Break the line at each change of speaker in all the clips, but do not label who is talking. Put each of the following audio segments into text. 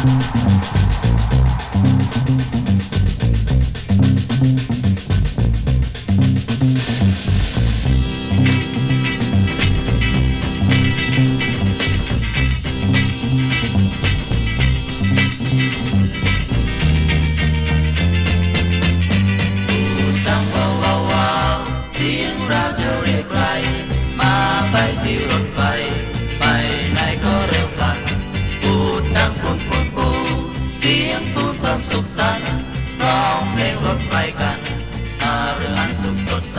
เสียงราจะเรียกใคร มาไปที่รถไฟ มสุขสันต์ร้องเพลงรถไฟกันมาเรื่องอันสุขสดใส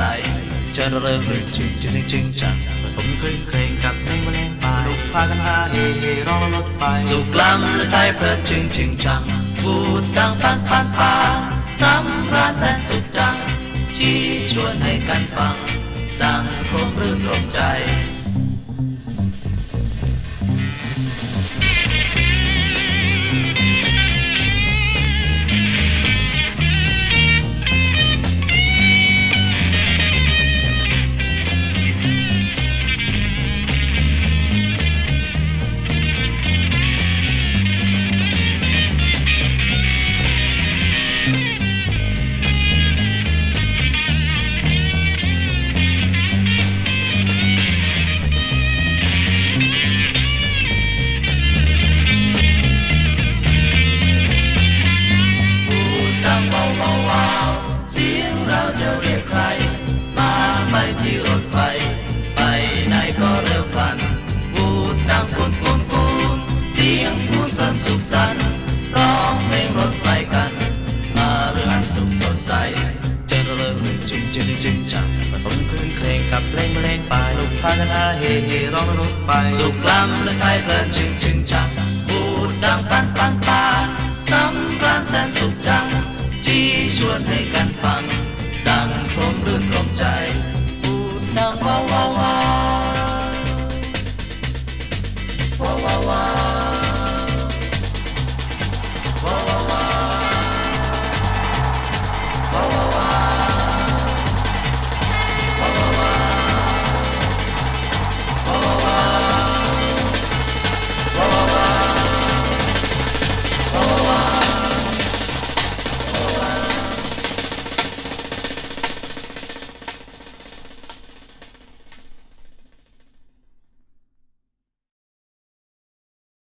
เจะเริ่มเรื่องจริงจริงจริงจังผ
สมคลื่นเพลงกับเพลงบรรเลงไปสนุกพากันฮาเฮเฮร้องรถไฟ
สุขล้ำและไทยเพลินจริงจริงจังพูดดังปันปันปาสำราญแสนสุขจัง ที่ชวนให้กันฟัง ดังครบรื่นรมใจ สียงพูดเพิ่มสุขสันต์ร้องเพลงรถไฟกันมาเรื่องอันสุขสดใสเจริญเรื่องจริงจริงจริงจัง
ผสมคลื่นเพลงกับเพลงบรรเลงไปสนุกพากันฮาเฮเฮร้องรถไฟ
สุขล้ำและไทยเพลินจริงจริงจังพูดดังปันปัน